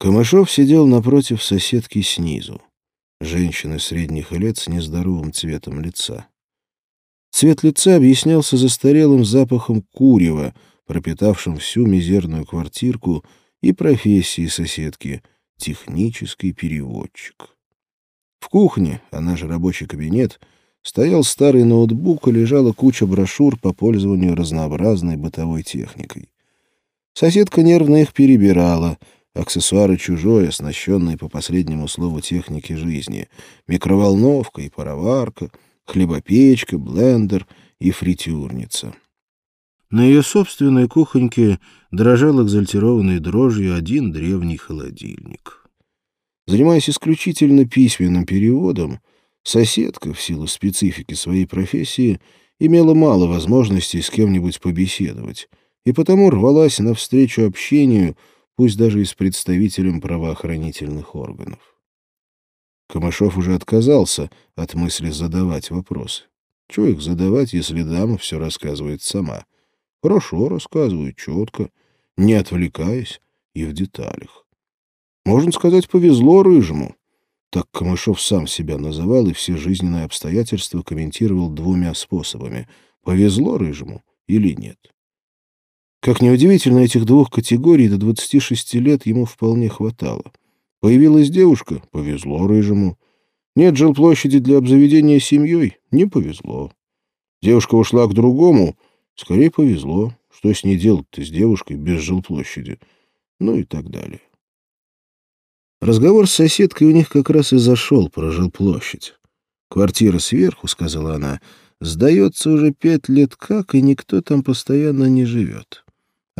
Камышов сидел напротив соседки снизу, женщины средних лет с нездоровым цветом лица. Цвет лица объяснялся застарелым запахом курева, пропитавшим всю мизерную квартирку и профессии соседки — технический переводчик. В кухне, она же рабочий кабинет, стоял старый ноутбук и лежала куча брошюр по пользованию разнообразной бытовой техникой. Соседка нервно их перебирала — аксессуары чужой, оснащенные по последнему слову техники жизни, микроволновка и пароварка, хлебопечка, блендер и фритюрница. На ее собственной кухоньке дрожал экзальтированной дрожью один древний холодильник. Занимаясь исключительно письменным переводом, соседка, в силу специфики своей профессии, имела мало возможностей с кем-нибудь побеседовать, и потому рвалась навстречу общению — пусть даже и с представителем правоохранительных органов. Камышов уже отказался от мысли задавать вопросы. Чего их задавать, если дама все рассказывает сама? Хорошо рассказывает, четко, не отвлекаясь и в деталях. Можно сказать, повезло рыжему. Так Камышов сам себя называл и все жизненные обстоятельства комментировал двумя способами. Повезло рыжему или нет. Как неудивительно, этих двух категорий до 26 лет ему вполне хватало. Появилась девушка — повезло рыжему. Нет жилплощади для обзаведения семьей — не повезло. Девушка ушла к другому — скорее повезло. Что с ней делать-то с девушкой без жилплощади? Ну и так далее. Разговор с соседкой у них как раз и зашел про жилплощадь. «Квартира сверху», — сказала она, — «сдается уже пять лет как, и никто там постоянно не живет.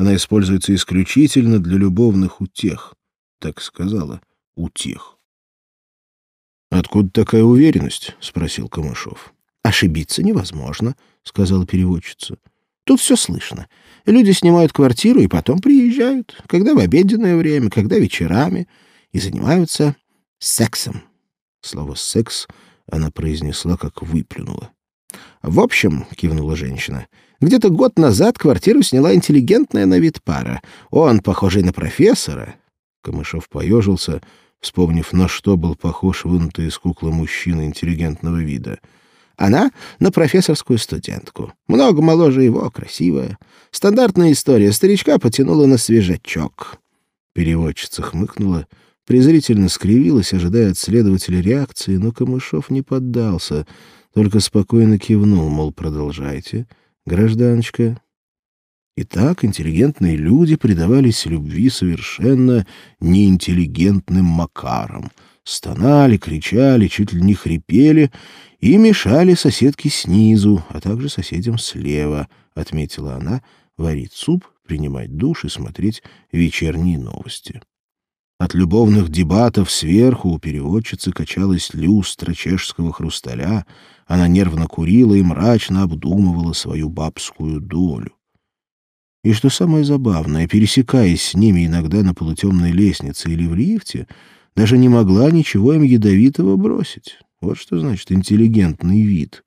Она используется исключительно для любовных утех. Так сказала, утех. «Откуда такая уверенность?» — спросил Камышов. «Ошибиться невозможно», — сказала переводчица. «Тут все слышно. Люди снимают квартиру и потом приезжают, когда в обеденное время, когда вечерами, и занимаются сексом». Слово «секс» она произнесла, как выплюнула. «В общем», — кивнула женщина, — где-то год назад квартиру сняла интеллигентная на вид пара. Он, похожий на профессора. Камышов поежился, вспомнив, на что был похож вынутый из куклы мужчина интеллигентного вида. Она на профессорскую студентку. Много моложе его, красивая. Стандартная история. Старичка потянула на свежачок. Переводчица хмыкнула, презрительно скривилась, ожидая от следователя реакции, но Камышов не поддался, только спокойно кивнул, мол, продолжайте — гражданочка. Итак, интеллигентные люди предавались любви совершенно неинтеллигентным макаром. Стонали, кричали, чуть ли не хрипели и мешали соседке снизу, а также соседям слева, отметила она, варить суп, принимать душ и смотреть вечерние новости. От любовных дебатов сверху у переводчицы качалась люстра чешского хрусталя, она нервно курила и мрачно обдумывала свою бабскую долю. И что самое забавное, пересекаясь с ними иногда на полутемной лестнице или в лифте, даже не могла ничего им ядовитого бросить. Вот что значит интеллигентный вид.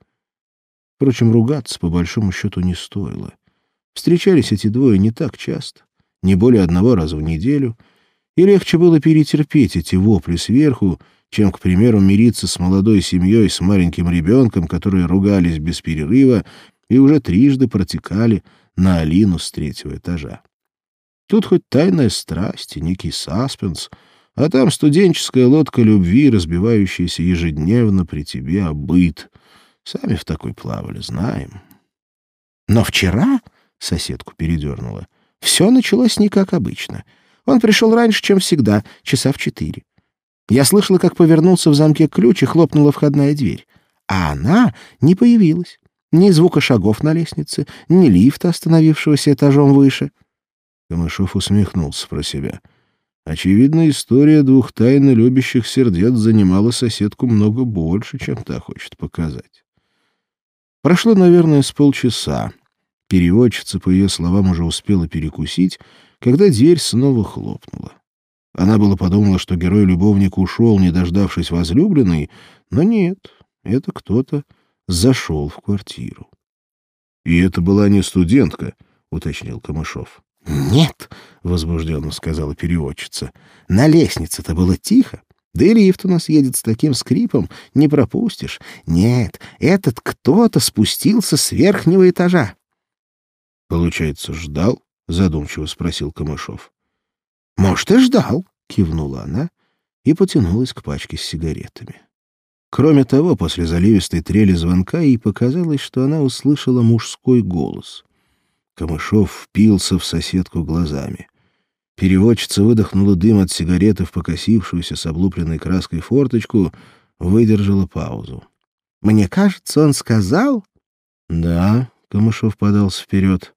Впрочем, ругаться по большому счету не стоило. Встречались эти двое не так часто, не более одного раза в неделю, и легче было перетерпеть эти вопли сверху, чем, к примеру, мириться с молодой семьей с маленьким ребенком, которые ругались без перерыва и уже трижды протекали на Алину с третьего этажа. Тут хоть тайная страсть и некий саспенс, а там студенческая лодка любви, разбивающаяся ежедневно при тебе о быт. Сами в такой плавали, знаем. Но вчера, — соседку передернула, — все началось не как обычно. Он пришел раньше, чем всегда, часа в четыре. Я слышала, как повернулся в замке ключ и хлопнула входная дверь. А она не появилась. Ни звука шагов на лестнице, ни лифта, остановившегося этажом выше. Камышов усмехнулся про себя. Очевидно, история двух тайно любящих сердец занимала соседку много больше, чем та хочет показать. Прошло, наверное, с полчаса. Переводчица, по ее словам, уже успела перекусить, когда дверь снова хлопнула. Она было подумала, что герой-любовник ушел, не дождавшись возлюбленной, но нет, это кто-то зашел в квартиру. — И это была не студентка, — уточнил Камышов. — «Нет», — возбужденно сказала переводчица, — «на лестнице-то было тихо. Да и лифт у нас едет с таким скрипом, не пропустишь. Нет, этот кто-то спустился с верхнего этажа». «Получается, ждал?» — задумчиво спросил Камышов. «Может, и ждал», — кивнула она и потянулась к пачке с сигаретами. Кроме того, после заливистой трели звонка ей показалось, что она услышала мужской голос. Камышов впился в соседку глазами. Переводчица выдохнула дым от сигареты в покосившуюся с облупленной краской форточку, выдержала паузу. «Мне кажется, он сказал...» «Да», — Камышов подался вперед.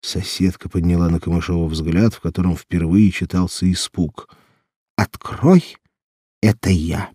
Соседка подняла на Камышова взгляд, в котором впервые читался испуг. «Открой, это я».